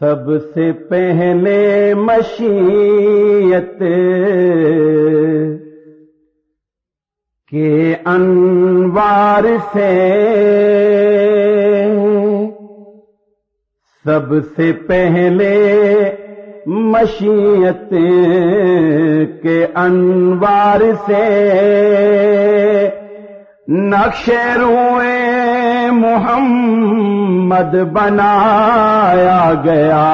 سب سے پہلے مشیت کے انوار سے سب سے پہلے مشیت کے انوار سے نقش روئے محمد بنایا گیا۔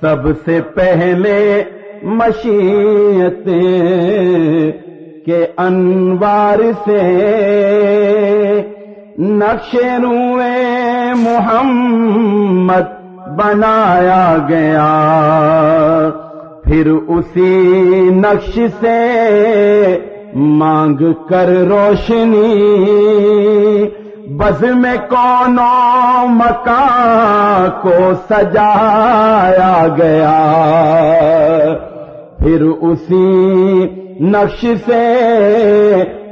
سب سے پہلے مشیت کے انوار سے نقش روئے محمد بنایا گیا۔ پھر اسی نقش سے مانگ کر روشنی بز میں کونوں مکان کو سجایا گیا۔ پھر اسی نقش سے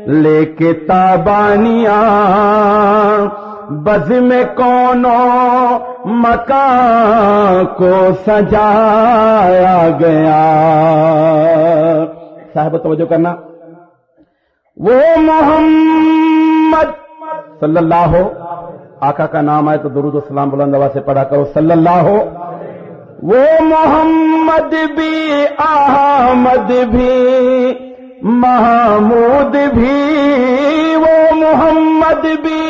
لے کے تابانیاں بز میں کونوں مکان کو سجایا گیا۔ صاحب، توجہ کرنا۔ وہ محمد صلی اللہ ہو آقا کا نام آئے تو درود السلام بلند آواز سے پڑھا کرو صلی اللہ ہو وہ محمد بھی، احمد بھی، محمود بھی، وہ محمد بھی،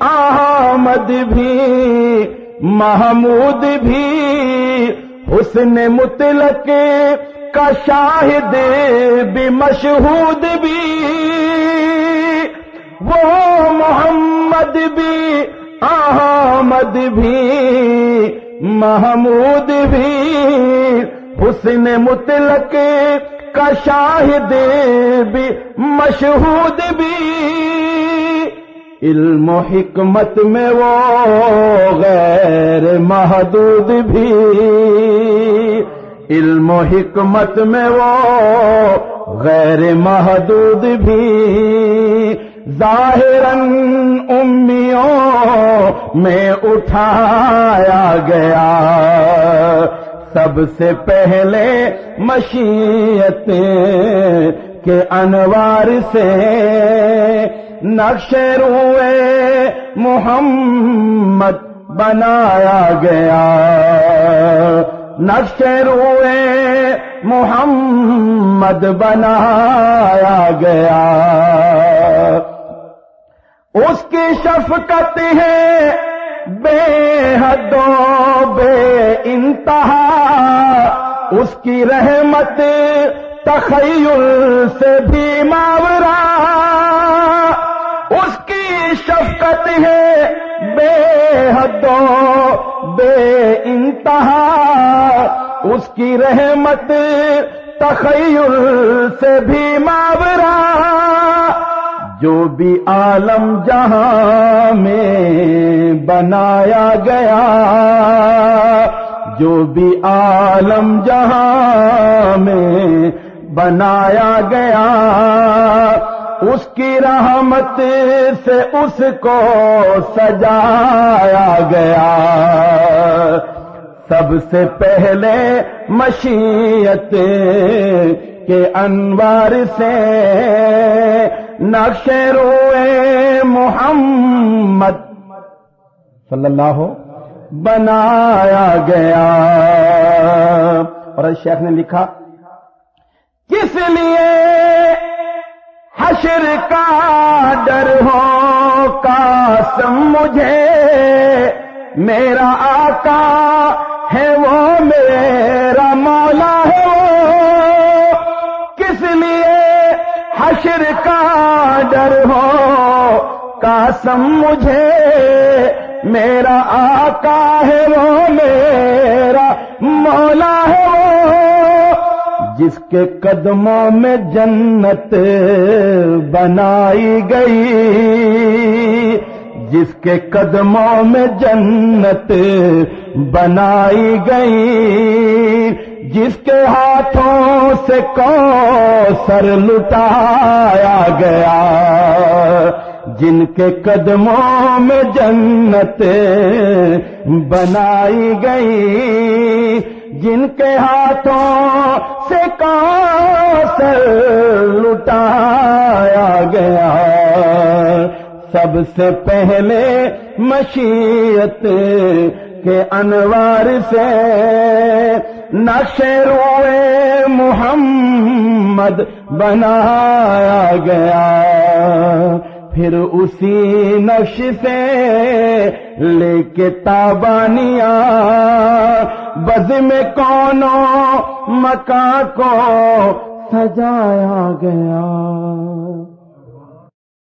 احمد بھی، محمود بھی، حسن مطلق کا شاہد بھی مشہود بھی، وہ محمد بھی، احمد بھی، محمود بھی، حسن مطلق کا شاہد بھی مشہود بھی۔ علم و حکمت میں وہ غیر محدود بھی۔ علم و حکمت میں وہ غیر محدود بھی ظاہراً امیوں میں اٹھایا گیا۔ سب سے پہلے مشیت کے انوار سے نقش روئے محمد بنایا گیا۔ نقش روئے محمد بنایا گیا۔ اس کی شفقت ہے، بے حدوں بے انتہا۔ اس کی رحمت تخیل سے بھی ماورا۔ اس کی شفقت ہے بے حدوں، بے انتہا، اس کی رحمت تخیل سے بھی ماورا، جو بھی عالم جہاں میں بنایا گیا، جو بھی عالم جہاں میں بنایا گیا اس کی رحمت سے اس کو سجایا گیا۔ سب سے پہلے مشیت کے انوار سے نقش روئے محمد صلی اللہ بنایا گیا۔ اور شیخ نے لکھا کس لیے حشر کا ڈر ہو، قاسم مجھے، میرا آقا ہے وہ، میرا مولا ہے وہ۔ کس لیے حشر کا ڈر ہو، قاسم مجھے، میرا آقا ہے وہ، میرا مولا ہے وہ۔ جس کے قدموں میں جنت بنائی گئی، جس کے قدموں میں جنت بنائی گئی، جس کے ہاتھوں سے کو سر لٹایا گیا، جن کے قدموں میں جنت بنائی گئی۔ جن کے ہاتھوں سے کاسر لٹایا گیا، سب سے پہلے مشیت کے انوار سے نشے روئے محمد بنایا گیا۔ پھر اسی نقش سے لے کے تابانیاں بز میں کونوں مکان کو سجایا گیا۔